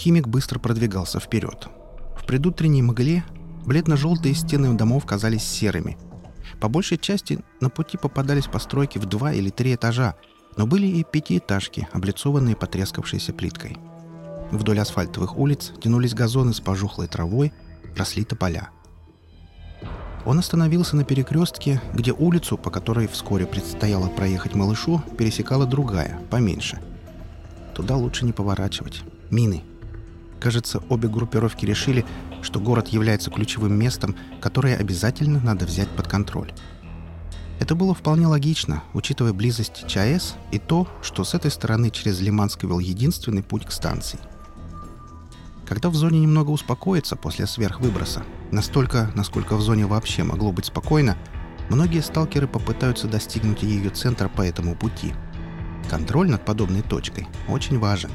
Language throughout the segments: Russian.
Химик быстро продвигался вперед. В предутренней мгле бледно-желтые стены домов казались серыми. По большей части на пути попадались постройки в два или три этажа, но были и пятиэтажки, облицованные потрескавшейся плиткой. Вдоль асфальтовых улиц тянулись газоны с пожухлой травой, росли тополя. Он остановился на перекрестке, где улицу, по которой вскоре предстояло проехать малышу, пересекала другая, поменьше. Туда лучше не поворачивать. Мины. Кажется, обе группировки решили, что город является ключевым местом, которое обязательно надо взять под контроль. Это было вполне логично, учитывая близость ЧАЭС и то, что с этой стороны через Лиманск вел единственный путь к станции. Когда в зоне немного успокоится после сверхвыброса, настолько, насколько в зоне вообще могло быть спокойно, многие сталкеры попытаются достигнуть ее центра по этому пути. Контроль над подобной точкой очень важен.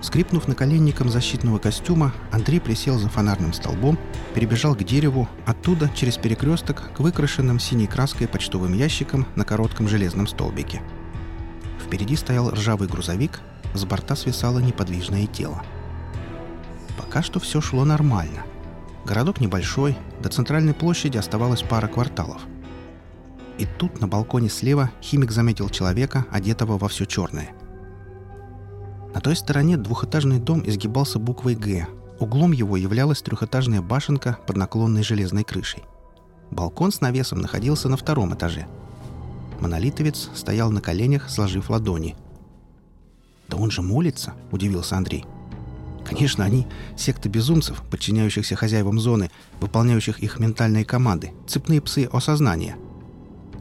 Скрипнув наколенником защитного костюма, Андрей присел за фонарным столбом, перебежал к дереву, оттуда через перекресток к выкрашенным синей краской почтовым ящикам на коротком железном столбике. Впереди стоял ржавый грузовик, с борта свисало неподвижное тело. Пока что все шло нормально. Городок небольшой, до центральной площади оставалось пара кварталов. И тут на балконе слева химик заметил человека, одетого во все черное. На той стороне двухэтажный дом изгибался буквой «Г». Углом его являлась трехэтажная башенка под наклонной железной крышей. Балкон с навесом находился на втором этаже. Монолитовец стоял на коленях, сложив ладони. «Да он же молится!» – удивился Андрей – Конечно, они — секта безумцев, подчиняющихся хозяевам зоны, выполняющих их ментальные команды, цепные псы осознания.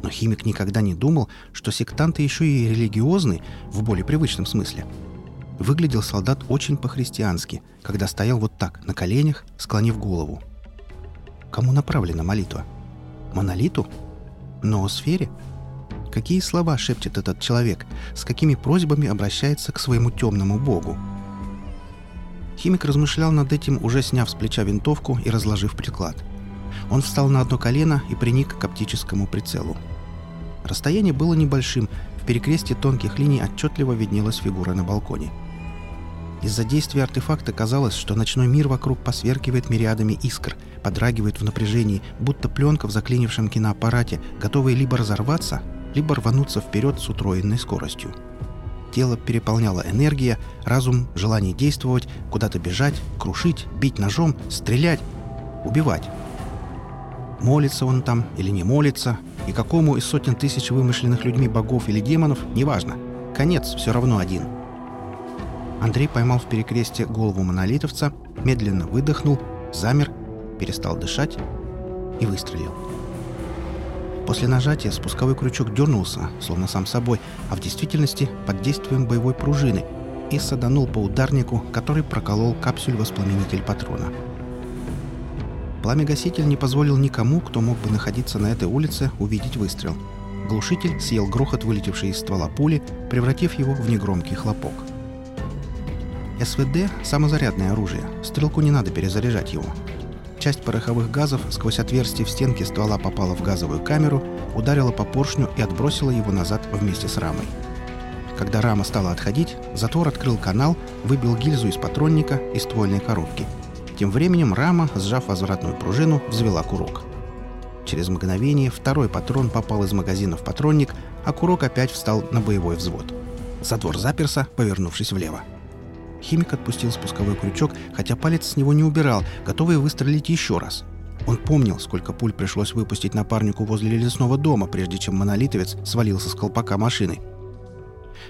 Но химик никогда не думал, что сектанты еще и религиозны в более привычном смысле. Выглядел солдат очень по-христиански, когда стоял вот так, на коленях, склонив голову. Кому направлена молитва? Монолиту? Ноосфере? Какие слова шепчет этот человек? С какими просьбами обращается к своему темному богу? Химик размышлял над этим, уже сняв с плеча винтовку и разложив приклад. Он встал на одно колено и приник к оптическому прицелу. Расстояние было небольшим, в перекрестье тонких линий отчетливо виднелась фигура на балконе. Из-за действия артефакта казалось, что ночной мир вокруг посверкивает мириадами искр, подрагивает в напряжении, будто пленка в заклинившем киноаппарате, готовая либо разорваться, либо рвануться вперед с утроенной скоростью. Тело переполняла энергия, разум, желание действовать, куда-то бежать, крушить, бить ножом, стрелять, убивать. Молится он там или не молится, и какому из сотен тысяч вымышленных людьми богов или демонов, неважно. Конец все равно один. Андрей поймал в перекрестие голову монолитовца, медленно выдохнул, замер, перестал дышать и выстрелил. После нажатия спусковой крючок дернулся, словно сам собой, а в действительности под действием боевой пружины и саданул по ударнику, который проколол капсюль-воспламенитель патрона. Пламя-гаситель не позволил никому, кто мог бы находиться на этой улице, увидеть выстрел. Глушитель съел грохот, вылетевший из ствола пули, превратив его в негромкий хлопок. СВД – самозарядное оружие. Стрелку не надо перезаряжать его. Часть пороховых газов сквозь отверстие в стенке ствола попала в газовую камеру, ударила по поршню и отбросила его назад вместе с рамой. Когда рама стала отходить, затвор открыл канал, выбил гильзу из патронника и ствольной коробки. Тем временем рама, сжав возвратную пружину, взвела курок. Через мгновение второй патрон попал из магазина в патронник, а курок опять встал на боевой взвод. Затвор заперся, повернувшись влево. Химик отпустил спусковой крючок, хотя палец с него не убирал, готовый выстрелить еще раз. Он помнил, сколько пуль пришлось выпустить напарнику возле лесного дома, прежде чем монолитовец свалился с колпака машины.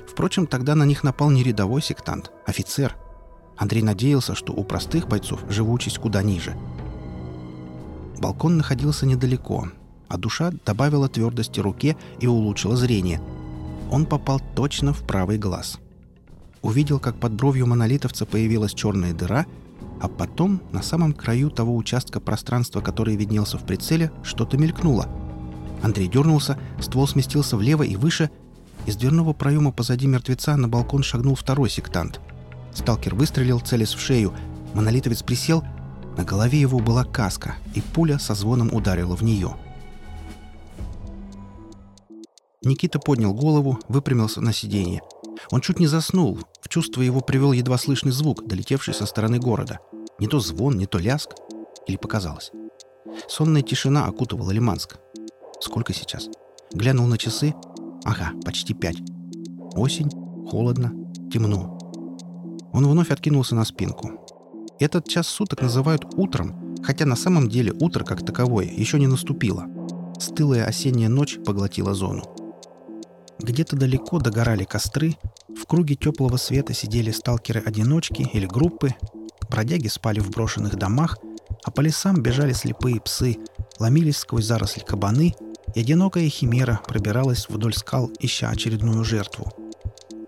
Впрочем, тогда на них напал не рядовой сектант, офицер. Андрей надеялся, что у простых бойцов живучесть куда ниже. Балкон находился недалеко, а душа добавила твердости руке и улучшила зрение. Он попал точно в правый глаз – увидел, как под бровью монолитовца появилась черная дыра, а потом на самом краю того участка пространства, который виднелся в прицеле, что-то мелькнуло. Андрей дернулся, ствол сместился влево и выше. Из дверного проема позади мертвеца на балкон шагнул второй сектант. Сталкер выстрелил, целясь в шею. Монолитовец присел. На голове его была каска, и пуля со звоном ударила в нее. Никита поднял голову, выпрямился на сиденье – Он чуть не заснул. В чувство его привел едва слышный звук, долетевший со стороны города. Не то звон, не то ляск. Или показалось. Сонная тишина окутывала Лиманск. Сколько сейчас? Глянул на часы. Ага, почти пять. Осень, холодно, темно. Он вновь откинулся на спинку. Этот час суток называют утром, хотя на самом деле утро как таковое еще не наступило. Стылая осенняя ночь поглотила зону. Где-то далеко догорали костры, в круге теплого света сидели сталкеры-одиночки или группы, бродяги спали в брошенных домах, а по лесам бежали слепые псы, ломились сквозь заросли кабаны, и одинокая химера пробиралась вдоль скал, ища очередную жертву.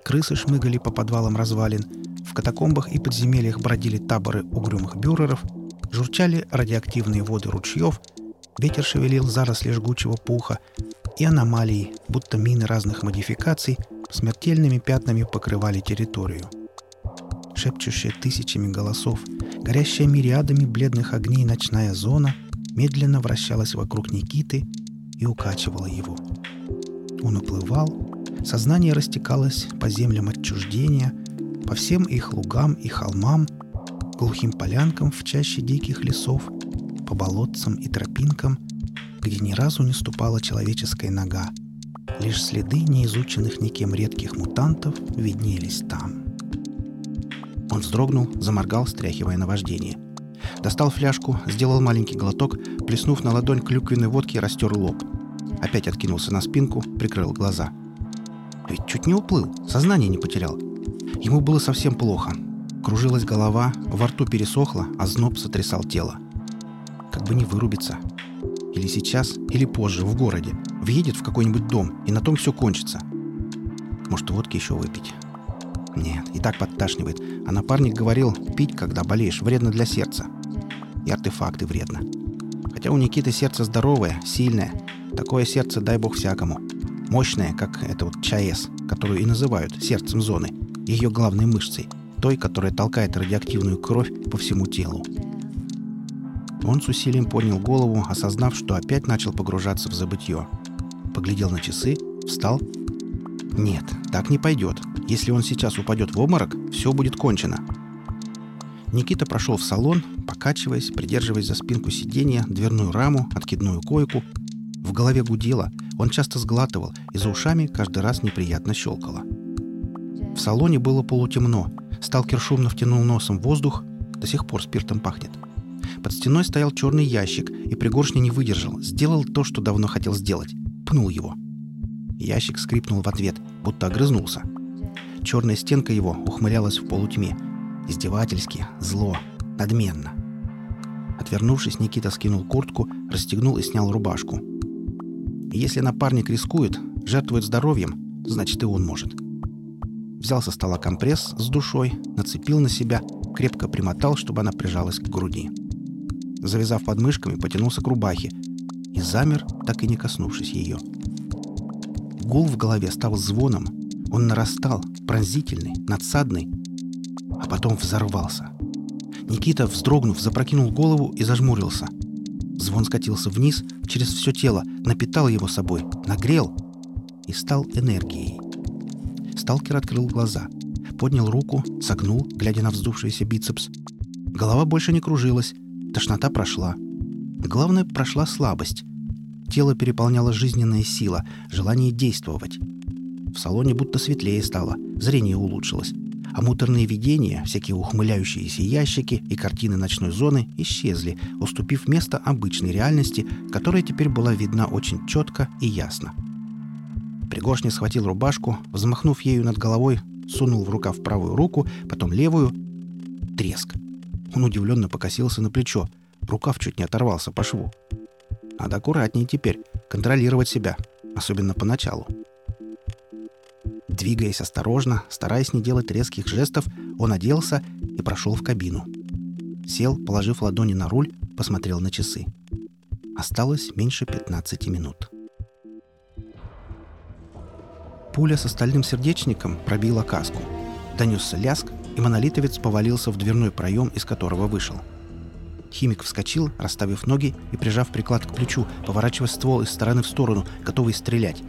Крысы шмыгали по подвалам развалин, в катакомбах и подземельях бродили таборы угрюмых бюреров, журчали радиоактивные воды ручьев, ветер шевелил заросли жгучего пуха, и аномалии, будто мины разных модификаций, смертельными пятнами покрывали территорию. Шепчущая тысячами голосов, горящая мириадами бледных огней ночная зона медленно вращалась вокруг Никиты и укачивала его. Он уплывал, сознание растекалось по землям отчуждения, по всем их лугам и холмам, глухим полянкам в чаще диких лесов, по болотцам и тропинкам – где ни разу не ступала человеческая нога. Лишь следы неизученных никем редких мутантов виднелись там. Он вздрогнул, заморгал, стряхивая наваждение. Достал фляжку, сделал маленький глоток, плеснув на ладонь клюквенной водки, растер лоб. Опять откинулся на спинку, прикрыл глаза. Ведь чуть не уплыл, сознание не потерял. Ему было совсем плохо. Кружилась голова, во рту пересохло, а зноб сотрясал тело. Как бы не вырубиться. Или сейчас, или позже, в городе. Въедет в какой-нибудь дом, и на том все кончится. Может, водки еще выпить? Нет, и так подташнивает. А напарник говорил, пить, когда болеешь, вредно для сердца. И артефакты вредно. Хотя у Никиты сердце здоровое, сильное. Такое сердце дай бог всякому. Мощное, как это вот ЧАЭС, которую и называют сердцем зоны. Ее главной мышцей. Той, которая толкает радиоактивную кровь по всему телу. Он с усилием поднял голову, осознав, что опять начал погружаться в забытье. Поглядел на часы, встал. Нет, так не пойдет. Если он сейчас упадет в обморок, все будет кончено. Никита прошел в салон, покачиваясь, придерживаясь за спинку сиденья, дверную раму, откидную койку. В голове гудело, он часто сглатывал, и за ушами каждый раз неприятно щелкало. В салоне было полутемно. Сталкер шумно втянул носом воздух, до сих пор спиртом пахнет. Под стеной стоял черный ящик, и пригоршня не выдержал, сделал то, что давно хотел сделать. Пнул его. Ящик скрипнул в ответ, будто огрызнулся. Черная стенка его ухмылялась в полутьме. Издевательски, зло, надменно. Отвернувшись, Никита скинул куртку, расстегнул и снял рубашку. Если напарник рискует, жертвует здоровьем, значит и он может. Взял со стола компресс с душой, нацепил на себя, крепко примотал, чтобы она прижалась к груди завязав подмышками, потянулся к рубахе и замер, так и не коснувшись ее. Гул в голове стал звоном. Он нарастал, пронзительный, надсадный, а потом взорвался. Никита, вздрогнув, запрокинул голову и зажмурился. Звон скатился вниз, через все тело, напитал его собой, нагрел и стал энергией. Сталкер открыл глаза, поднял руку, согнул, глядя на вздувшийся бицепс. Голова больше не кружилась, Тошнота прошла. Главное, прошла слабость. Тело переполняла жизненная сила, желание действовать. В салоне будто светлее стало, зрение улучшилось. А муторные видения, всякие ухмыляющиеся ящики и картины ночной зоны исчезли, уступив место обычной реальности, которая теперь была видна очень четко и ясно. Пригоршня схватил рубашку, взмахнув ею над головой, сунул в рукав правую руку, потом левую. Треск. Он удивленно покосился на плечо. Рукав чуть не оторвался по шву. Надо аккуратнее теперь, контролировать себя, особенно поначалу. Двигаясь осторожно, стараясь не делать резких жестов, он оделся и прошел в кабину. Сел, положив ладони на руль, посмотрел на часы. Осталось меньше 15 минут. Пуля с остальным сердечником пробила каску. Донесся ляск, и монолитовец повалился в дверной проем, из которого вышел. Химик вскочил, расставив ноги и прижав приклад к плечу, поворачивая ствол из стороны в сторону, готовый стрелять.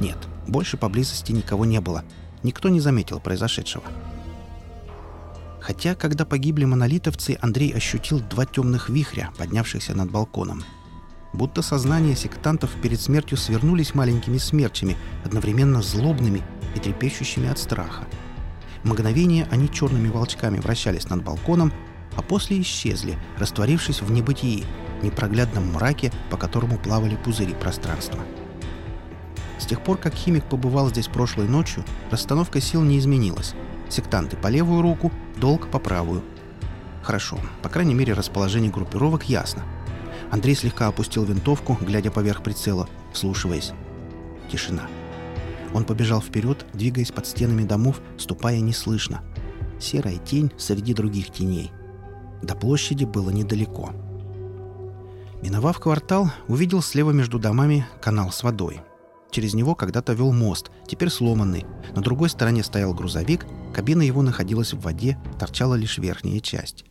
Нет, больше поблизости никого не было. никто не заметил произошедшего. Хотя, когда погибли монолитовцы, Андрей ощутил два темных вихря, поднявшихся над балконом. Будто сознание сектантов перед смертью свернулись маленькими смерчами, одновременно злобными и трепещущими от страха. Мгновение они черными волчками вращались над балконом, а после исчезли, растворившись в небытии, непроглядном мраке, по которому плавали пузыри пространства. С тех пор, как химик побывал здесь прошлой ночью, расстановка сил не изменилась. Сектанты по левую руку, долг по правую. Хорошо, по крайней мере, расположение группировок ясно. Андрей слегка опустил винтовку, глядя поверх прицела, вслушиваясь. Тишина. Он побежал вперед, двигаясь под стенами домов, ступая неслышно. Серая тень среди других теней. До площади было недалеко. Миновав квартал, увидел слева между домами канал с водой. Через него когда-то вел мост, теперь сломанный. На другой стороне стоял грузовик, кабина его находилась в воде, торчала лишь верхняя часть.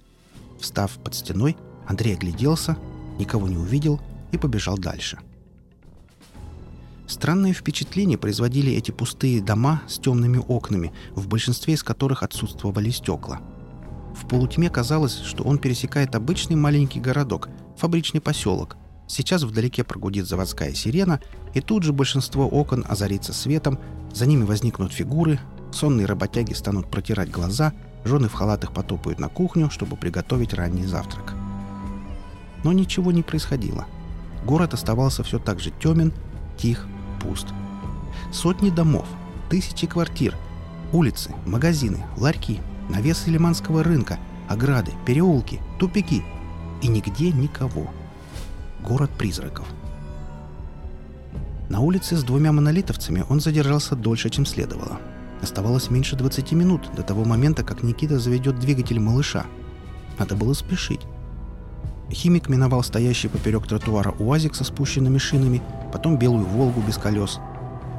Встав под стеной, Андрей огляделся, никого не увидел и побежал дальше. — Странное впечатление производили эти пустые дома с темными окнами, в большинстве из которых отсутствовали стекла. В полутьме казалось, что он пересекает обычный маленький городок, фабричный поселок. Сейчас вдалеке прогудит заводская сирена, и тут же большинство окон озарится светом, за ними возникнут фигуры, сонные работяги станут протирать глаза, жены в халатах потопают на кухню, чтобы приготовить ранний завтрак. Но ничего не происходило. Город оставался все так же темен, тих пуст. Сотни домов, тысячи квартир, улицы, магазины, ларьки, навесы лиманского рынка, ограды, переулки, тупики. И нигде никого. Город призраков. На улице с двумя монолитовцами он задержался дольше, чем следовало. Оставалось меньше 20 минут до того момента, как Никита заведет двигатель малыша. Надо было спешить. Химик миновал стоящий поперек тротуара УАЗик со спущенными шинами, потом белую «Волгу» без колес.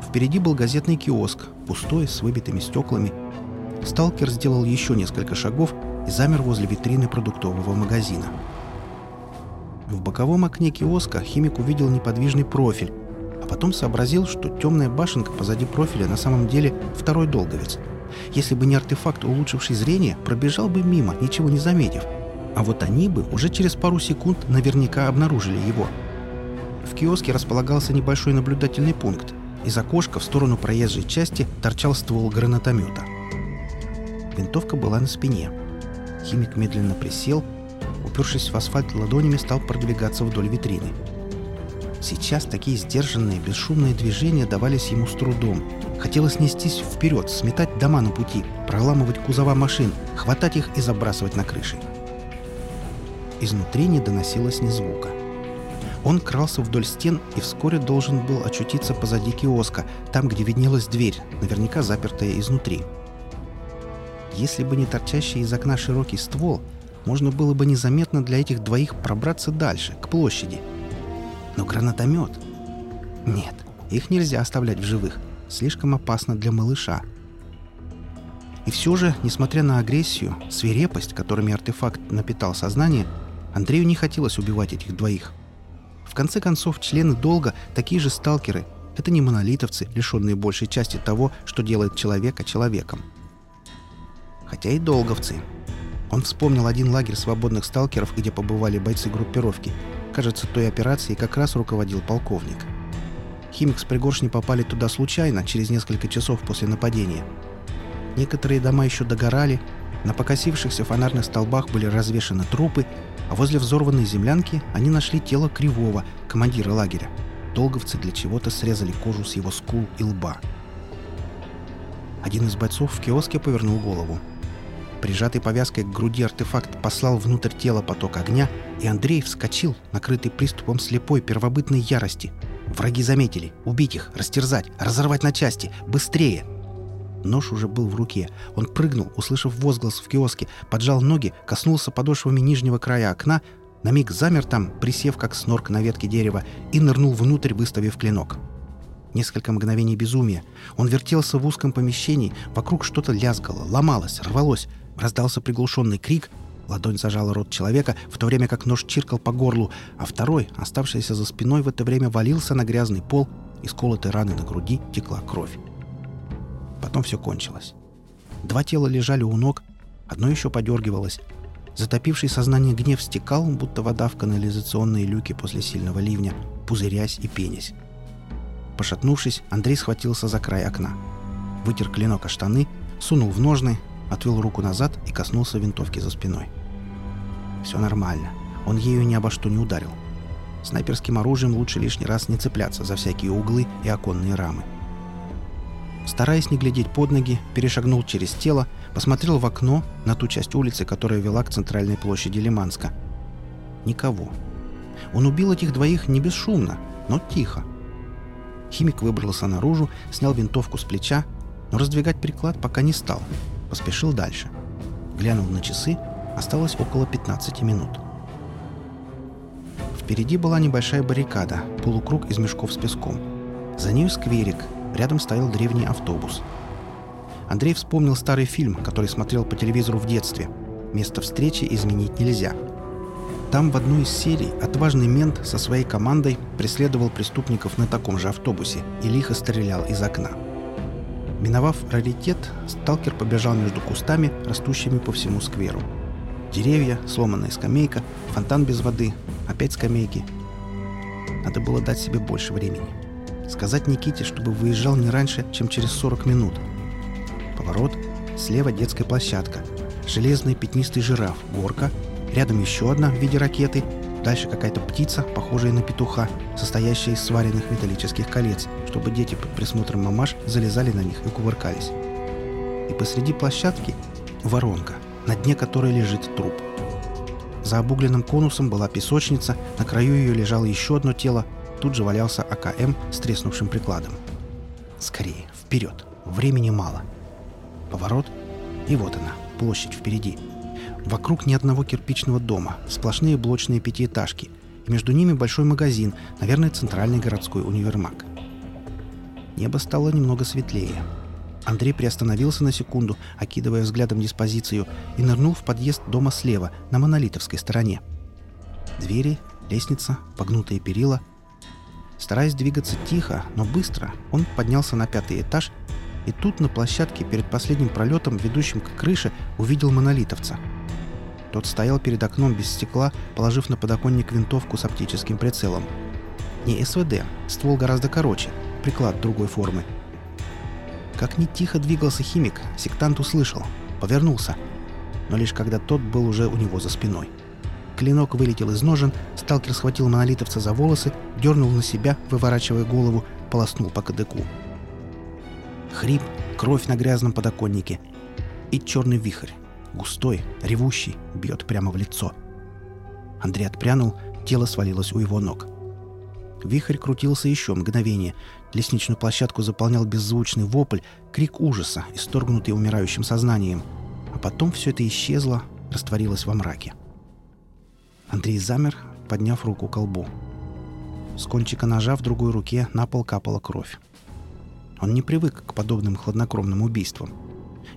Впереди был газетный киоск, пустой, с выбитыми стеклами. Сталкер сделал еще несколько шагов и замер возле витрины продуктового магазина. В боковом окне киоска химик увидел неподвижный профиль, а потом сообразил, что темная башенка позади профиля на самом деле второй долговец. Если бы не артефакт, улучшивший зрение, пробежал бы мимо, ничего не заметив – а вот они бы уже через пару секунд наверняка обнаружили его. В киоске располагался небольшой наблюдательный пункт. Из окошка в сторону проезжей части торчал ствол гранатомета. Винтовка была на спине. Химик медленно присел, упершись в асфальт ладонями, стал продвигаться вдоль витрины. Сейчас такие сдержанные, бесшумные движения давались ему с трудом. Хотелось нестись вперед, сметать дома на пути, проламывать кузова машин, хватать их и забрасывать на крыши. Изнутри не доносилось ни звука. Он крался вдоль стен и вскоре должен был очутиться позади киоска, там, где виднелась дверь, наверняка запертая изнутри. Если бы не торчащий из окна широкий ствол, можно было бы незаметно для этих двоих пробраться дальше, к площади. Но гранатомет... Нет, их нельзя оставлять в живых. Слишком опасно для малыша. И все же, несмотря на агрессию, свирепость, которыми артефакт напитал сознание, Андрею не хотелось убивать этих двоих. В конце концов, члены долга такие же сталкеры. Это не монолитовцы, лишенные большей части того, что делает человека человеком. Хотя и долговцы. Он вспомнил один лагерь свободных сталкеров, где побывали бойцы группировки. Кажется, той операцией как раз руководил полковник. Химик с пригоршней попали туда случайно, через несколько часов после нападения. Некоторые дома еще догорали, на покосившихся фонарных столбах были развешаны трупы, а возле взорванной землянки они нашли тело Кривого, командира лагеря. Долговцы для чего-то срезали кожу с его скул и лба. Один из бойцов в киоске повернул голову. Прижатый повязкой к груди артефакт послал внутрь тела поток огня, и Андрей вскочил, накрытый приступом слепой первобытной ярости. Враги заметили. Убить их, растерзать, разорвать на части. Быстрее! Нож уже был в руке. Он прыгнул, услышав возглас в киоске, поджал ноги, коснулся подошвами нижнего края окна, на миг замер там, присев как снорк на ветке дерева, и нырнул внутрь, выставив клинок. Несколько мгновений безумия. Он вертелся в узком помещении, вокруг что-то лязгало, ломалось, рвалось. Раздался приглушенный крик, ладонь зажала рот человека, в то время как нож чиркал по горлу, а второй, оставшийся за спиной, в это время валился на грязный пол, из колотой раны на груди текла кровь. Потом все кончилось. Два тела лежали у ног, одно еще подергивалось. Затопивший сознание гнев стекал, будто вода в канализационные люки после сильного ливня, пузырясь и пенясь. Пошатнувшись, Андрей схватился за край окна. Вытер клинок о штаны, сунул в ножны, отвел руку назад и коснулся винтовки за спиной. Все нормально. Он ею ни обо что не ударил. Снайперским оружием лучше лишний раз не цепляться за всякие углы и оконные рамы. Стараясь не глядеть под ноги, перешагнул через тело, посмотрел в окно на ту часть улицы, которая вела к центральной площади Лиманска. Никого. Он убил этих двоих не бесшумно, но тихо. Химик выбрался наружу, снял винтовку с плеча, но раздвигать приклад пока не стал. Поспешил дальше. Глянул на часы, осталось около 15 минут. Впереди была небольшая баррикада, полукруг из мешков с песком. За нею скверик, рядом стоял древний автобус. Андрей вспомнил старый фильм, который смотрел по телевизору в детстве. Место встречи изменить нельзя. Там в одной из серий отважный мент со своей командой преследовал преступников на таком же автобусе и лихо стрелял из окна. Миновав раритет, сталкер побежал между кустами, растущими по всему скверу. Деревья, сломанная скамейка, фонтан без воды, опять скамейки. Надо было дать себе больше времени. Сказать Никите, чтобы выезжал не раньше, чем через 40 минут. Поворот, слева детская площадка, железный пятнистый жираф, горка, рядом еще одна в виде ракеты, дальше какая-то птица, похожая на петуха, состоящая из сваренных металлических колец, чтобы дети под присмотром мамаш залезали на них и кувыркались. И посреди площадки воронка – на дне которой лежит труп. За обугленным конусом была песочница, на краю ее лежало еще одно тело, тут же валялся АКМ с треснувшим прикладом. Скорее, вперед, времени мало. Поворот, и вот она, площадь впереди. Вокруг ни одного кирпичного дома, сплошные блочные пятиэтажки, и между ними большой магазин, наверное, центральный городской универмаг. Небо стало немного светлее. Андрей приостановился на секунду, окидывая взглядом диспозицию, и нырнул в подъезд дома слева, на монолитовской стороне. Двери, лестница, погнутые перила. Стараясь двигаться тихо, но быстро, он поднялся на пятый этаж и тут на площадке перед последним пролетом, ведущим к крыше, увидел монолитовца. Тот стоял перед окном без стекла, положив на подоконник винтовку с оптическим прицелом. Не СВД, ствол гораздо короче, приклад другой формы – как ни тихо двигался химик, сектант услышал. Повернулся. Но лишь когда тот был уже у него за спиной. Клинок вылетел из ножен, сталкер схватил монолитовца за волосы, дернул на себя, выворачивая голову, полоснул по кадыку. Хрип, кровь на грязном подоконнике и черный вихрь, густой, ревущий, бьет прямо в лицо. Андрей отпрянул, тело свалилось у его ног. Вихрь крутился еще мгновение. Лестничную площадку заполнял беззвучный вопль, крик ужаса, исторгнутый умирающим сознанием. А потом все это исчезло, растворилось во мраке. Андрей замер, подняв руку к колбу. С кончика ножа в другой руке на пол капала кровь. Он не привык к подобным хладнокровным убийствам.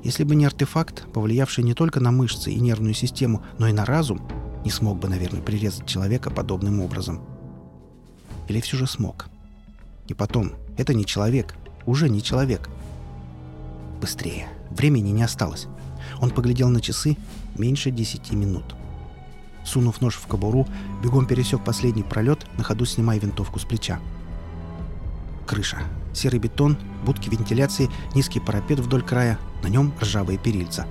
Если бы не артефакт, повлиявший не только на мышцы и нервную систему, но и на разум, не смог бы, наверное, прирезать человека подобным образом – или все же смог? И потом, это не человек. Уже не человек. Быстрее. Времени не осталось. Он поглядел на часы. Меньше десяти минут. Сунув нож в кобуру, бегом пересек последний пролет, на ходу снимая винтовку с плеча. Крыша. Серый бетон, будки вентиляции, низкий парапет вдоль края, на нем ржавые перильца.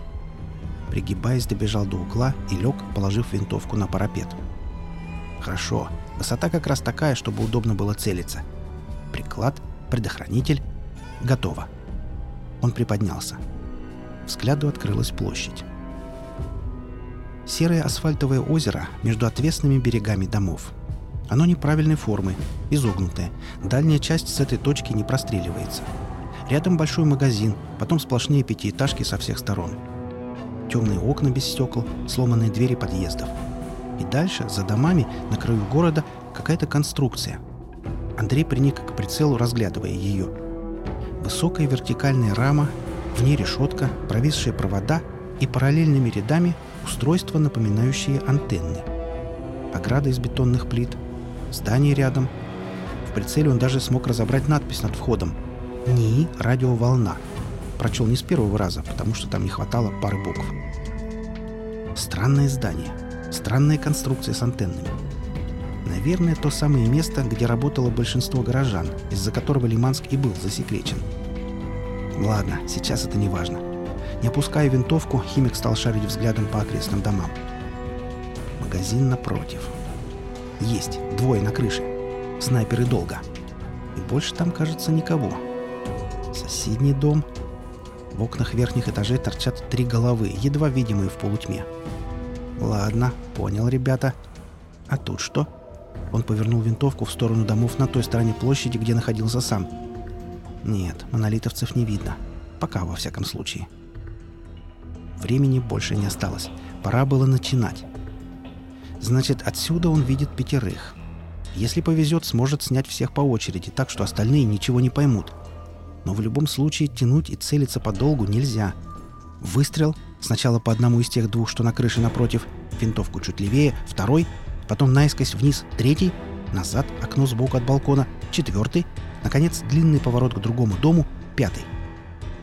Пригибаясь, добежал до угла и лег, положив винтовку на парапет. Хорошо. Высота как раз такая, чтобы удобно было целиться. Приклад, предохранитель. Готово. Он приподнялся. Взгляду открылась площадь. Серое асфальтовое озеро между отвесными берегами домов. Оно неправильной формы, изогнутое. Дальняя часть с этой точки не простреливается. Рядом большой магазин, потом сплошные пятиэтажки со всех сторон. Темные окна без стекол, сломанные двери подъездов – и дальше, за домами, на краю города, какая-то конструкция. Андрей приник к прицелу, разглядывая ее. Высокая вертикальная рама, в ней решетка, провисшие провода и параллельными рядами устройства, напоминающие антенны. Ограда из бетонных плит, здание рядом. В прицеле он даже смог разобрать надпись над входом. НИИ «Радиоволна». прочел не с первого раза, потому что там не хватало пары букв. Странное здание. Странная конструкция с антеннами. Наверное, то самое место, где работало большинство горожан, из-за которого Лиманск и был засекречен. Ладно, сейчас это не важно. Не опуская винтовку, химик стал шарить взглядом по окрестным домам. Магазин напротив. Есть, двое на крыше. Снайперы долго. И больше там, кажется, никого. Соседний дом. В окнах верхних этажей торчат три головы, едва видимые в полутьме. Ладно, понял, ребята. А тут что? Он повернул винтовку в сторону домов на той стороне площади, где находился сам. Нет, монолитовцев не видно. Пока, во всяком случае. Времени больше не осталось. Пора было начинать. Значит, отсюда он видит пятерых. Если повезет, сможет снять всех по очереди, так что остальные ничего не поймут. Но в любом случае тянуть и целиться подолгу нельзя. Выстрел. Сначала по одному из тех двух, что на крыше напротив. Винтовку чуть левее. Второй. Потом наискось вниз. Третий. Назад. Окно сбоку от балкона. Четвертый. Наконец, длинный поворот к другому дому. Пятый.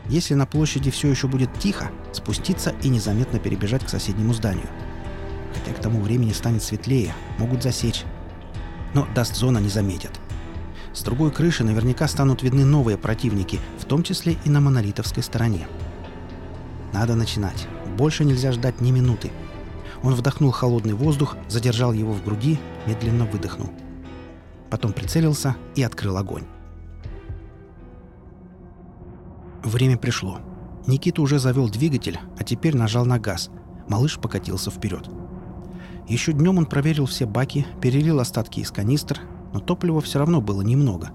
Если на площади все еще будет тихо, спуститься и незаметно перебежать к соседнему зданию – хотя к тому времени станет светлее, могут засечь. Но даст зона не заметят. С другой крыши наверняка станут видны новые противники, в том числе и на монолитовской стороне. Надо начинать. Больше нельзя ждать ни минуты. Он вдохнул холодный воздух, задержал его в груди, медленно выдохнул. Потом прицелился и открыл огонь. Время пришло. Никита уже завел двигатель, а теперь нажал на газ. Малыш покатился вперед. Еще днем он проверил все баки, перелил остатки из канистр, но топлива все равно было немного.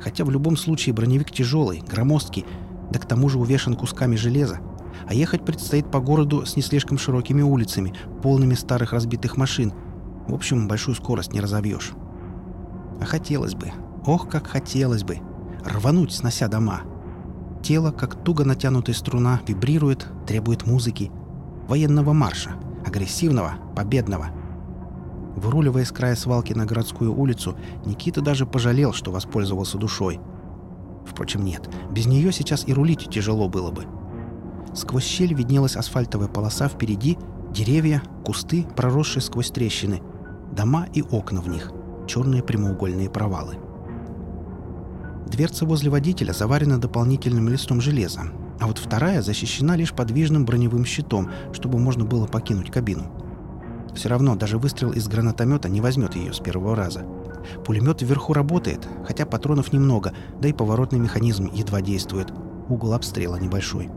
Хотя в любом случае броневик тяжелый, громоздкий, да к тому же увешан кусками железа. А ехать предстоит по городу с не слишком широкими улицами, полными старых разбитых машин. В общем, большую скорость не разовьешь. А хотелось бы, ох, как хотелось бы, рвануть, снося дома. Тело, как туго натянутая струна, вибрирует, требует музыки, военного марша — агрессивного, победного. Выруливая с края свалки на городскую улицу, Никита даже пожалел, что воспользовался душой. Впрочем, нет, без нее сейчас и рулить тяжело было бы. Сквозь щель виднелась асфальтовая полоса впереди, деревья, кусты, проросшие сквозь трещины, дома и окна в них, черные прямоугольные провалы. Дверца возле водителя заварена дополнительным листом железа, а вот вторая защищена лишь подвижным броневым щитом, чтобы можно было покинуть кабину. Все равно даже выстрел из гранатомета не возьмет ее с первого раза. Пулемет вверху работает, хотя патронов немного, да и поворотный механизм едва действует. Угол обстрела небольшой.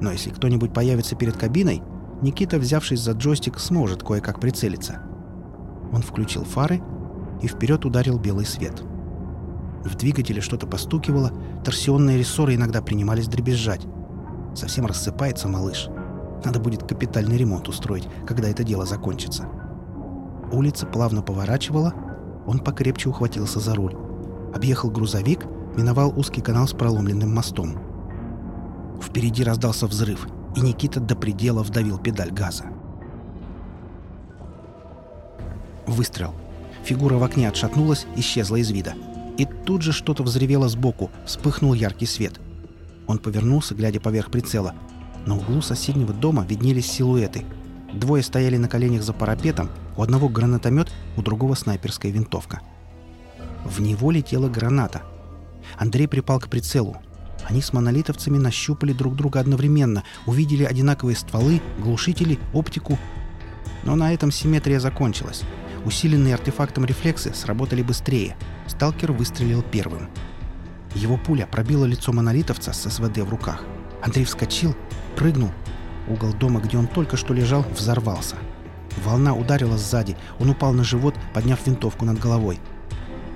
Но если кто-нибудь появится перед кабиной, Никита, взявшись за джойстик, сможет кое-как прицелиться. Он включил фары и вперед ударил белый свет. В двигателе что-то постукивало, торсионные рессоры иногда принимались дребезжать. Совсем рассыпается малыш. Надо будет капитальный ремонт устроить, когда это дело закончится. Улица плавно поворачивала, он покрепче ухватился за руль. Объехал грузовик, миновал узкий канал с проломленным мостом. Впереди раздался взрыв, и Никита до предела вдавил педаль газа. Выстрел. Фигура в окне отшатнулась, исчезла из вида – и тут же что-то взревело сбоку, вспыхнул яркий свет. Он повернулся, глядя поверх прицела. На углу соседнего дома виднелись силуэты. Двое стояли на коленях за парапетом, у одного гранатомет, у другого снайперская винтовка. В него летела граната. Андрей припал к прицелу. Они с монолитовцами нащупали друг друга одновременно, увидели одинаковые стволы, глушители, оптику. Но на этом симметрия закончилась. Усиленные артефактом рефлексы сработали быстрее. Сталкер выстрелил первым. Его пуля пробила лицо монолитовца с СВД в руках. Андрей вскочил, прыгнул. Угол дома, где он только что лежал, взорвался. Волна ударила сзади. Он упал на живот, подняв винтовку над головой.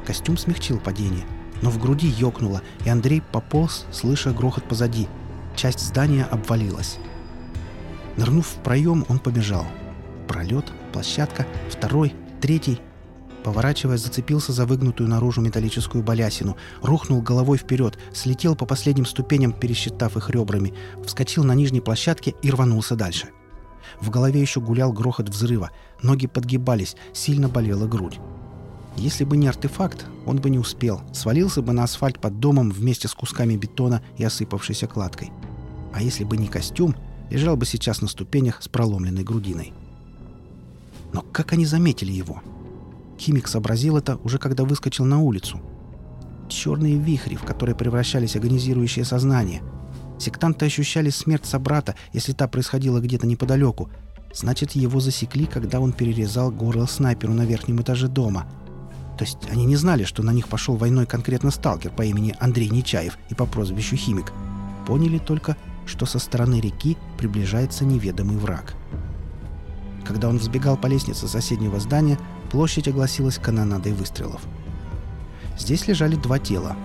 Костюм смягчил падение, но в груди ёкнуло, и Андрей пополз, слыша грохот позади. Часть здания обвалилась. Нырнув в проем, он побежал. Пролет, площадка, второй, Третий, поворачивая, зацепился за выгнутую наружу металлическую балясину, рухнул головой вперед, слетел по последним ступеням, пересчитав их ребрами, вскочил на нижней площадке и рванулся дальше. В голове еще гулял грохот взрыва, ноги подгибались, сильно болела грудь. Если бы не артефакт, он бы не успел, свалился бы на асфальт под домом вместе с кусками бетона и осыпавшейся кладкой. А если бы не костюм, лежал бы сейчас на ступенях с проломленной грудиной. Но как они заметили его? Химик сообразил это уже когда выскочил на улицу. Черные вихри, в которые превращались агонизирующие сознания. Сектанты ощущали смерть собрата, если та происходила где-то неподалеку. Значит, его засекли, когда он перерезал горло снайперу на верхнем этаже дома. То есть они не знали, что на них пошел войной конкретно сталкер по имени Андрей Нечаев и по прозвищу Химик. Поняли только, что со стороны реки приближается неведомый враг. Когда он взбегал по лестнице соседнего здания, площадь огласилась канонадой выстрелов. Здесь лежали два тела.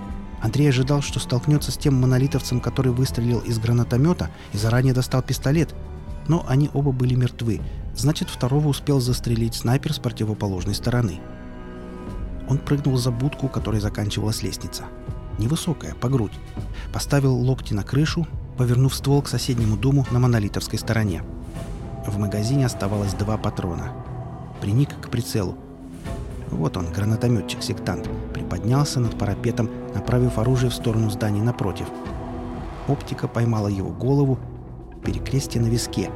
Андрей ожидал, что столкнется с тем монолитовцем, который выстрелил из гранатомета и заранее достал пистолет, но они оба были мертвы, значит, второго успел застрелить снайпер с противоположной стороны. Он прыгнул за будку, которой заканчивалась лестница. Невысокая, по грудь. Поставил локти на крышу, повернув ствол к соседнему дому на монолитовской стороне. В магазине оставалось два патрона. Приник к прицелу. Вот он, гранатометчик-сектант, приподнялся над парапетом, направив оружие в сторону зданий напротив. Оптика поймала его голову, перекрестие на виске.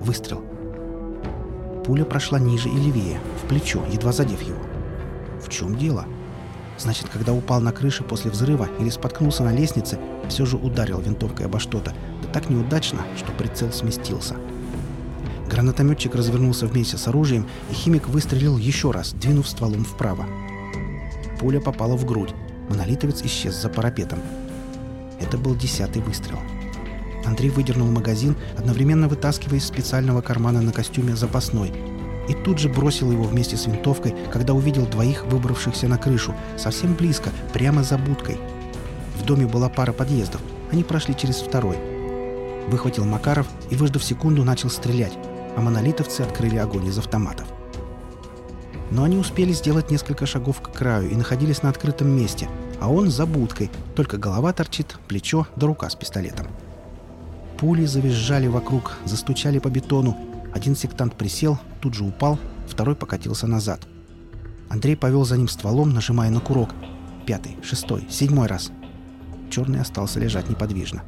Выстрел. Пуля прошла ниже и левее, в плечо, едва задев его. В чем дело? Значит, когда упал на крыше после взрыва или споткнулся на лестнице, все же ударил винтовкой обо что-то, да так неудачно, что прицел сместился. — Гранатометчик развернулся вместе с оружием, и химик выстрелил еще раз, двинув стволом вправо. Пуля попала в грудь. Монолитовец исчез за парапетом. Это был десятый выстрел. Андрей выдернул магазин, одновременно вытаскивая из специального кармана на костюме запасной, и тут же бросил его вместе с винтовкой, когда увидел двоих выбравшихся на крышу, совсем близко, прямо за будкой. В доме была пара подъездов. Они прошли через второй. Выхватил Макаров и, выждав секунду, начал стрелять а монолитовцы открыли огонь из автоматов. Но они успели сделать несколько шагов к краю и находились на открытом месте, а он за будкой, только голова торчит, плечо да рука с пистолетом. Пули завизжали вокруг, застучали по бетону. Один сектант присел, тут же упал, второй покатился назад. Андрей повел за ним стволом, нажимая на курок. Пятый, шестой, седьмой раз. Черный остался лежать неподвижно.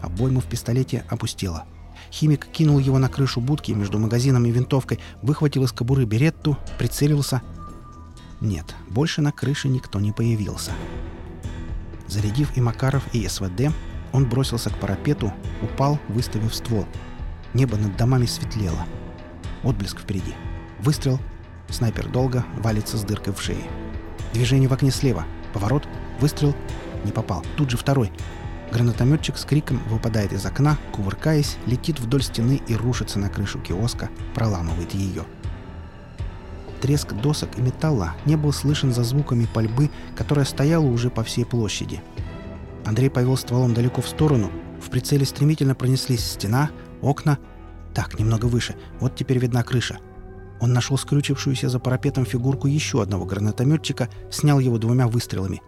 Обойма в пистолете опустела. Химик кинул его на крышу будки между магазином и винтовкой, выхватил из кобуры беретту, прицелился. Нет, больше на крыше никто не появился. Зарядив и Макаров, и СВД, он бросился к парапету, упал, выставив ствол. Небо над домами светлело. Отблеск впереди. Выстрел. Снайпер долго валится с дыркой в шее. Движение в окне слева. Поворот. Выстрел. Не попал. Тут же второй. Гранатометчик с криком выпадает из окна, кувыркаясь, летит вдоль стены и рушится на крышу киоска, проламывает ее. Треск досок и металла не был слышен за звуками пальбы, которая стояла уже по всей площади. Андрей повел стволом далеко в сторону. В прицеле стремительно пронеслись стена, окна. Так, немного выше. Вот теперь видна крыша. Он нашел скрючившуюся за парапетом фигурку еще одного гранатометчика, снял его двумя выстрелами.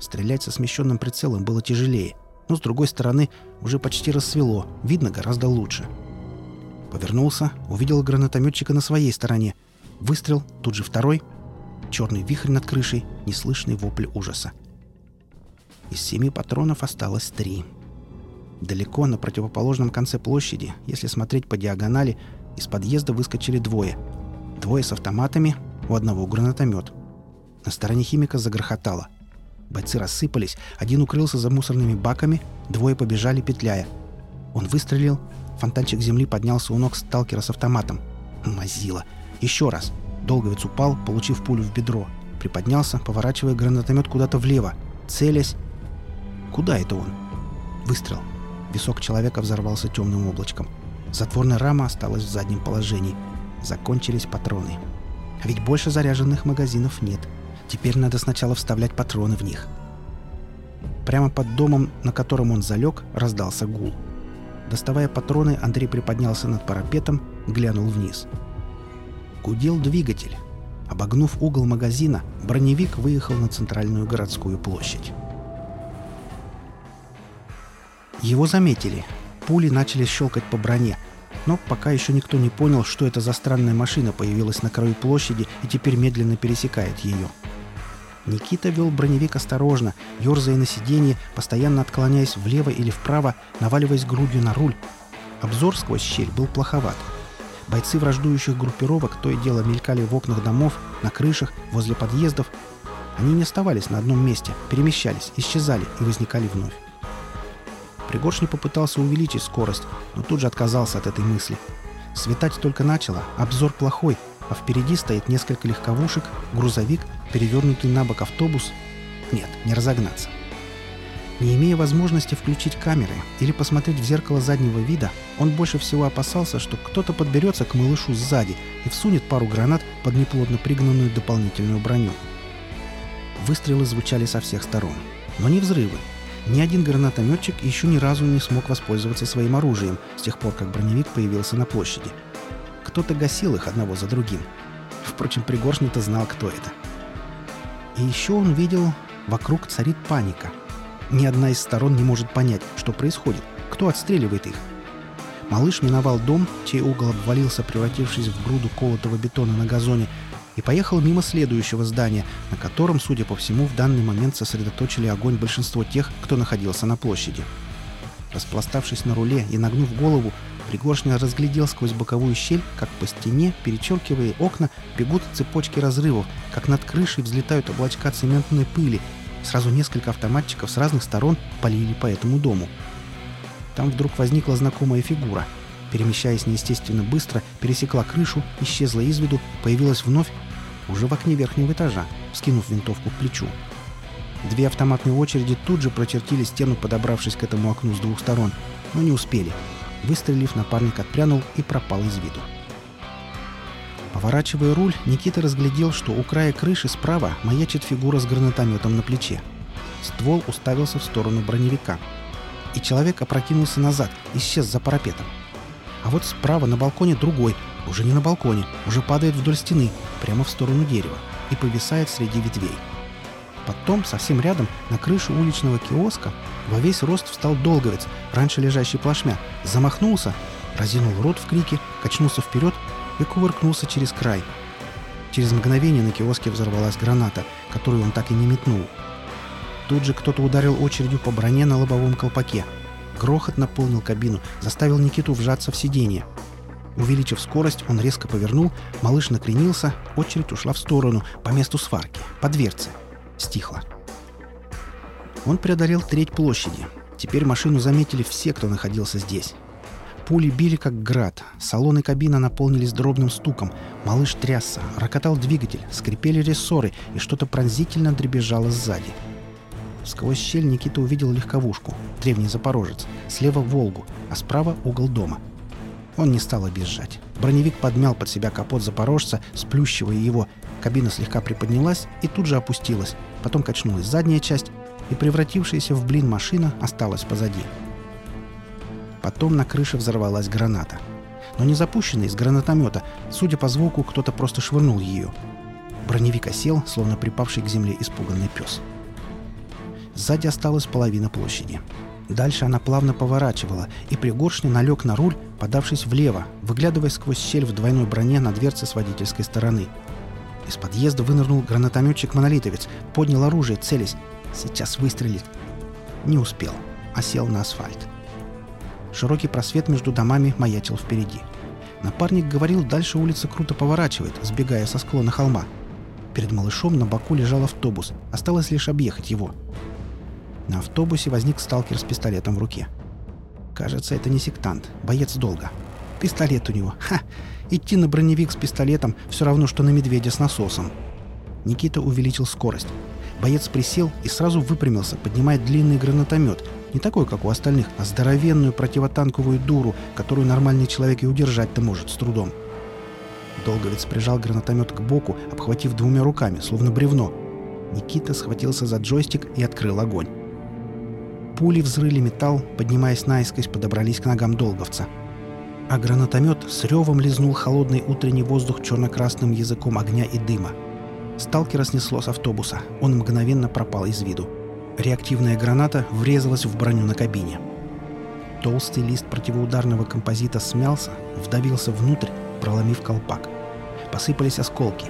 Стрелять со смещенным прицелом было тяжелее — но с другой стороны уже почти рассвело, видно гораздо лучше. Повернулся, увидел гранатометчика на своей стороне. Выстрел, тут же второй. Черный вихрь над крышей, неслышный вопль ужаса. Из семи патронов осталось три. Далеко на противоположном конце площади, если смотреть по диагонали, из подъезда выскочили двое. Двое с автоматами, у одного гранатомет. На стороне химика загрохотало – Бойцы рассыпались, один укрылся за мусорными баками, двое побежали, петляя. Он выстрелил, фонтанчик земли поднялся у ног сталкера с автоматом. Мазила. Еще раз. Долговец упал, получив пулю в бедро. Приподнялся, поворачивая гранатомет куда-то влево, целясь. Куда это он? Выстрел. Висок человека взорвался темным облачком. Затворная рама осталась в заднем положении. Закончились патроны. А ведь больше заряженных магазинов нет. — Теперь надо сначала вставлять патроны в них. Прямо под домом, на котором он залег, раздался гул. Доставая патроны, Андрей приподнялся над парапетом, глянул вниз. Гудел двигатель. Обогнув угол магазина, броневик выехал на центральную городскую площадь. Его заметили. Пули начали щелкать по броне, но пока еще никто не понял, что это за странная машина появилась на краю площади и теперь медленно пересекает ее. Никита вел броневик осторожно, ерзая на сиденье, постоянно отклоняясь влево или вправо, наваливаясь грудью на руль. Обзор сквозь щель был плоховат. Бойцы враждующих группировок то и дело мелькали в окнах домов, на крышах, возле подъездов. Они не оставались на одном месте, перемещались, исчезали и возникали вновь. Пригоршни попытался увеличить скорость, но тут же отказался от этой мысли. Светать только начало, обзор плохой, а впереди стоит несколько легковушек, грузовик, перевернутый на бок автобус. Нет, не разогнаться. Не имея возможности включить камеры или посмотреть в зеркало заднего вида, он больше всего опасался, что кто-то подберется к малышу сзади и всунет пару гранат под неплотно пригнанную дополнительную броню. Выстрелы звучали со всех сторон. Но не взрывы. Ни один гранатометчик еще ни разу не смог воспользоваться своим оружием с тех пор, как броневик появился на площади. Кто-то гасил их одного за другим. Впрочем, Пригоршня-то знал, кто это. И еще он видел, вокруг царит паника. Ни одна из сторон не может понять, что происходит, кто отстреливает их. Малыш миновал дом, чей угол обвалился, превратившись в груду колотого бетона на газоне, и поехал мимо следующего здания, на котором, судя по всему, в данный момент сосредоточили огонь большинство тех, кто находился на площади. Распластавшись на руле и нагнув голову, Пригоршня разглядел сквозь боковую щель, как по стене, перечеркивая окна, бегут цепочки разрывов, как над крышей взлетают облачка цементной пыли. Сразу несколько автоматчиков с разных сторон полили по этому дому. Там вдруг возникла знакомая фигура. Перемещаясь неестественно быстро, пересекла крышу, исчезла из виду, появилась вновь, уже в окне верхнего этажа, скинув винтовку к плечу. Две автоматные очереди тут же прочертили стену, подобравшись к этому окну с двух сторон, но не успели — Выстрелив, напарник отпрянул и пропал из виду. Поворачивая руль, Никита разглядел, что у края крыши справа маячит фигура с гранатометом на плече. Ствол уставился в сторону броневика. И человек опрокинулся назад, исчез за парапетом. А вот справа на балконе другой, уже не на балконе, уже падает вдоль стены, прямо в сторону дерева, и повисает среди ветвей. Потом, совсем рядом, на крыше уличного киоска, во весь рост встал долговец, раньше лежащий плашмя, замахнулся, разинул рот в крике, качнулся вперед и кувыркнулся через край. Через мгновение на киоске взорвалась граната, которую он так и не метнул. Тут же кто-то ударил очередью по броне на лобовом колпаке. Грохот наполнил кабину, заставил Никиту вжаться в сиденье. Увеличив скорость, он резко повернул, малыш накренился, очередь ушла в сторону, по месту сварки, по дверце стихло. Он преодолел треть площади. Теперь машину заметили все, кто находился здесь. Пули били как град, салон и кабина наполнились дробным стуком, малыш трясся, рокотал двигатель, скрипели рессоры и что-то пронзительно дребезжало сзади. Сквозь щель Никита увидел легковушку, древний запорожец, слева «Волгу», а справа угол дома. Он не стал объезжать. Броневик подмял под себя капот запорожца, сплющивая его. Кабина слегка приподнялась и тут же опустилась, потом качнулась задняя часть, и превратившаяся в блин машина осталась позади. Потом на крыше взорвалась граната. Но не запущенная из гранатомета. Судя по звуку, кто-то просто швырнул ее. Броневик осел, словно припавший к земле испуганный пес. Сзади осталась половина площади. Дальше она плавно поворачивала, и Пригоршня налег на руль, подавшись влево, выглядывая сквозь щель в двойной броне на дверце с водительской стороны – из подъезда вынырнул гранатометчик-монолитовец, поднял оружие, целясь. Сейчас выстрелит. Не успел, а сел на асфальт. Широкий просвет между домами маячил впереди. Напарник говорил, дальше улица круто поворачивает, сбегая со склона холма. Перед малышом на боку лежал автобус. Осталось лишь объехать его. На автобусе возник сталкер с пистолетом в руке. Кажется, это не сектант. Боец долго. Пистолет у него. Ха! Идти на броневик с пистолетом все равно, что на медведя с насосом. Никита увеличил скорость. Боец присел и сразу выпрямился, поднимая длинный гранатомет. Не такой, как у остальных, а здоровенную противотанковую дуру, которую нормальный человек и удержать-то может с трудом. Долговец прижал гранатомет к боку, обхватив двумя руками, словно бревно. Никита схватился за джойстик и открыл огонь. Пули взрыли металл, поднимаясь наискось, подобрались к ногам долговца – а гранатомет с ревом лизнул холодный утренний воздух черно-красным языком огня и дыма. Сталкера снесло с автобуса. Он мгновенно пропал из виду. Реактивная граната врезалась в броню на кабине. Толстый лист противоударного композита смялся, вдавился внутрь, проломив колпак. Посыпались осколки.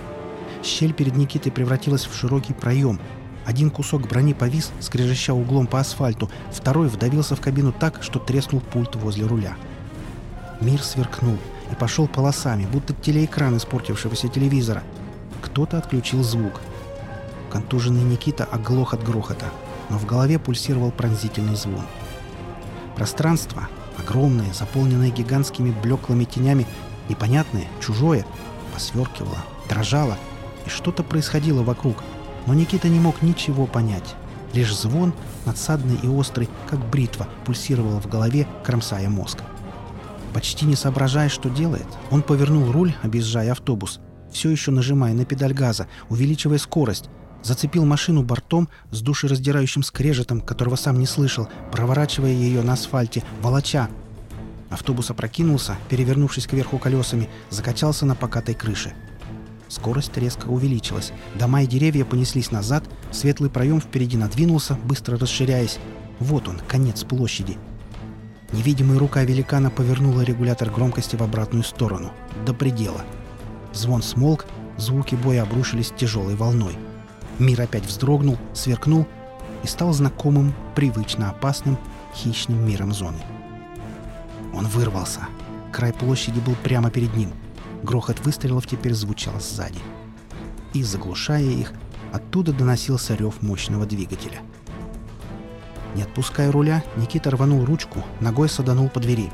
Щель перед Никитой превратилась в широкий проем. Один кусок брони повис, скрежеща углом по асфальту, второй вдавился в кабину так, что треснул пульт возле руля. Мир сверкнул и пошел полосами, будто телеэкран испортившегося телевизора. Кто-то отключил звук. Контуженный Никита оглох от грохота, но в голове пульсировал пронзительный звон. Пространство, огромное, заполненное гигантскими блеклыми тенями, непонятное, чужое, посверкивало, дрожало, и что-то происходило вокруг, но Никита не мог ничего понять. Лишь звон, надсадный и острый, как бритва, пульсировал в голове, кромсая мозг. Почти не соображая, что делает, он повернул руль, объезжая автобус, все еще нажимая на педаль газа, увеличивая скорость, зацепил машину бортом с душераздирающим скрежетом, которого сам не слышал, проворачивая ее на асфальте, волоча. Автобус опрокинулся, перевернувшись кверху колесами, закачался на покатой крыше. Скорость резко увеличилась. Дома и деревья понеслись назад, светлый проем впереди надвинулся, быстро расширяясь. Вот он, конец площади. Невидимая рука великана повернула регулятор громкости в обратную сторону, до предела. Звон смолк, звуки боя обрушились тяжелой волной. Мир опять вздрогнул, сверкнул и стал знакомым, привычно опасным, хищным миром зоны. Он вырвался. Край площади был прямо перед ним. Грохот выстрелов теперь звучал сзади. И, заглушая их, оттуда доносился рев мощного двигателя. Не отпуская руля, Никита рванул ручку, ногой саданул по двери.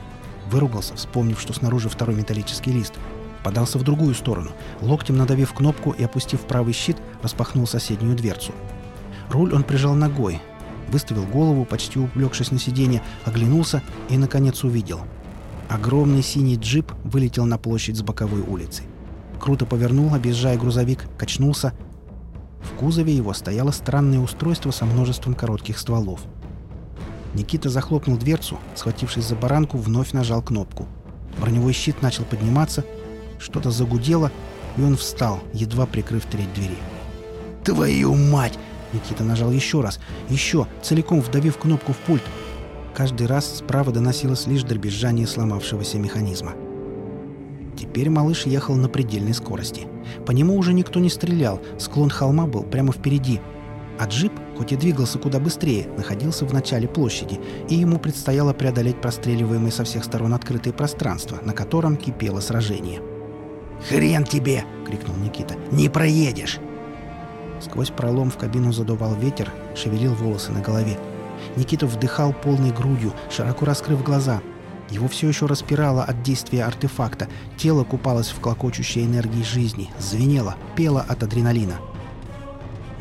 Выругался, вспомнив, что снаружи второй металлический лист — подался в другую сторону, локтем надавив кнопку и опустив правый щит, распахнул соседнюю дверцу. Руль он прижал ногой, выставил голову, почти уплекшись на сиденье, оглянулся и, наконец, увидел. Огромный синий джип вылетел на площадь с боковой улицы. Круто повернул, объезжая грузовик, качнулся. В кузове его стояло странное устройство со множеством коротких стволов. Никита захлопнул дверцу, схватившись за баранку, вновь нажал кнопку. Броневой щит начал подниматься, что-то загудело, и он встал, едва прикрыв треть двери. «Твою мать!» Никита нажал еще раз, еще, целиком вдавив кнопку в пульт. Каждый раз справа доносилось лишь дребезжание сломавшегося механизма. Теперь малыш ехал на предельной скорости. По нему уже никто не стрелял, склон холма был прямо впереди. А джип, хоть и двигался куда быстрее, находился в начале площади, и ему предстояло преодолеть простреливаемое со всех сторон открытое пространство, на котором кипело сражение. — «Хрен тебе!» — крикнул Никита. «Не проедешь!» Сквозь пролом в кабину задувал ветер, шевелил волосы на голове. Никита вдыхал полной грудью, широко раскрыв глаза. Его все еще распирало от действия артефакта. Тело купалось в клокочущей энергии жизни, звенело, пело от адреналина.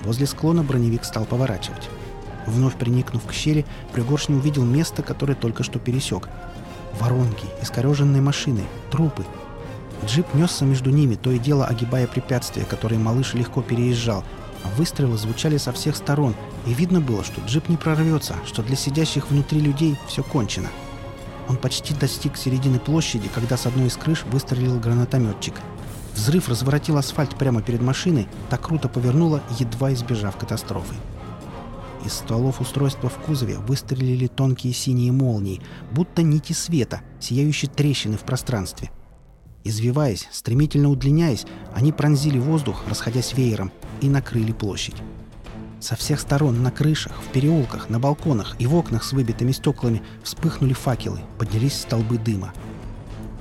Возле склона броневик стал поворачивать. Вновь приникнув к щели, Пригоршня увидел место, которое только что пересек. Воронки, искореженные машины, трупы, Джип несся между ними, то и дело огибая препятствия, которые малыш легко переезжал, а выстрелы звучали со всех сторон, и видно было, что джип не прорвется, что для сидящих внутри людей все кончено. Он почти достиг середины площади, когда с одной из крыш выстрелил гранатометчик. Взрыв разворотил асфальт прямо перед машиной, так круто повернуло, едва избежав катастрофы. Из стволов устройства в кузове выстрелили тонкие синие молнии, будто нити света, сияющие трещины в пространстве – Извиваясь, стремительно удлиняясь, они пронзили воздух, расходясь веером, и накрыли площадь. Со всех сторон на крышах, в переулках, на балконах и в окнах с выбитыми стеклами вспыхнули факелы, поднялись столбы дыма.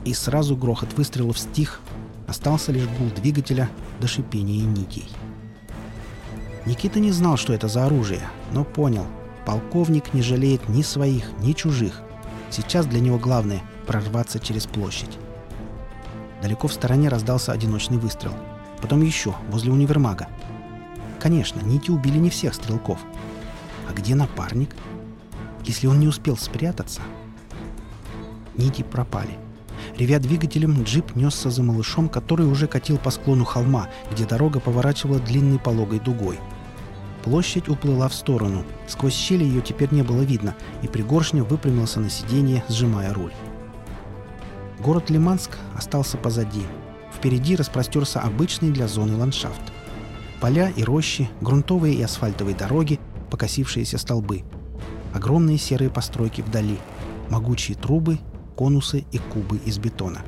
И сразу грохот выстрелов стих, остался лишь гул двигателя до шипения нитей. Никита не знал, что это за оружие, но понял, полковник не жалеет ни своих, ни чужих. Сейчас для него главное — прорваться через площадь. Далеко в стороне раздался одиночный выстрел. Потом еще, возле универмага. Конечно, нити убили не всех стрелков. А где напарник? Если он не успел спрятаться... Нити пропали. Ревя двигателем, джип несся за малышом, который уже катил по склону холма, где дорога поворачивала длинной пологой дугой. Площадь уплыла в сторону. Сквозь щели ее теперь не было видно, и Пригоршня выпрямился на сиденье, сжимая руль. Город Лиманск остался позади. Впереди распростерся обычный для зоны ландшафт. Поля и рощи, грунтовые и асфальтовые дороги, покосившиеся столбы. Огромные серые постройки вдали. Могучие трубы, конусы и кубы из бетона.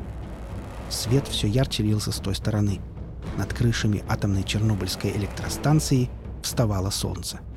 Свет все ярче лился с той стороны. над крышами атомной Чернобыльской электростанции вставало солнце –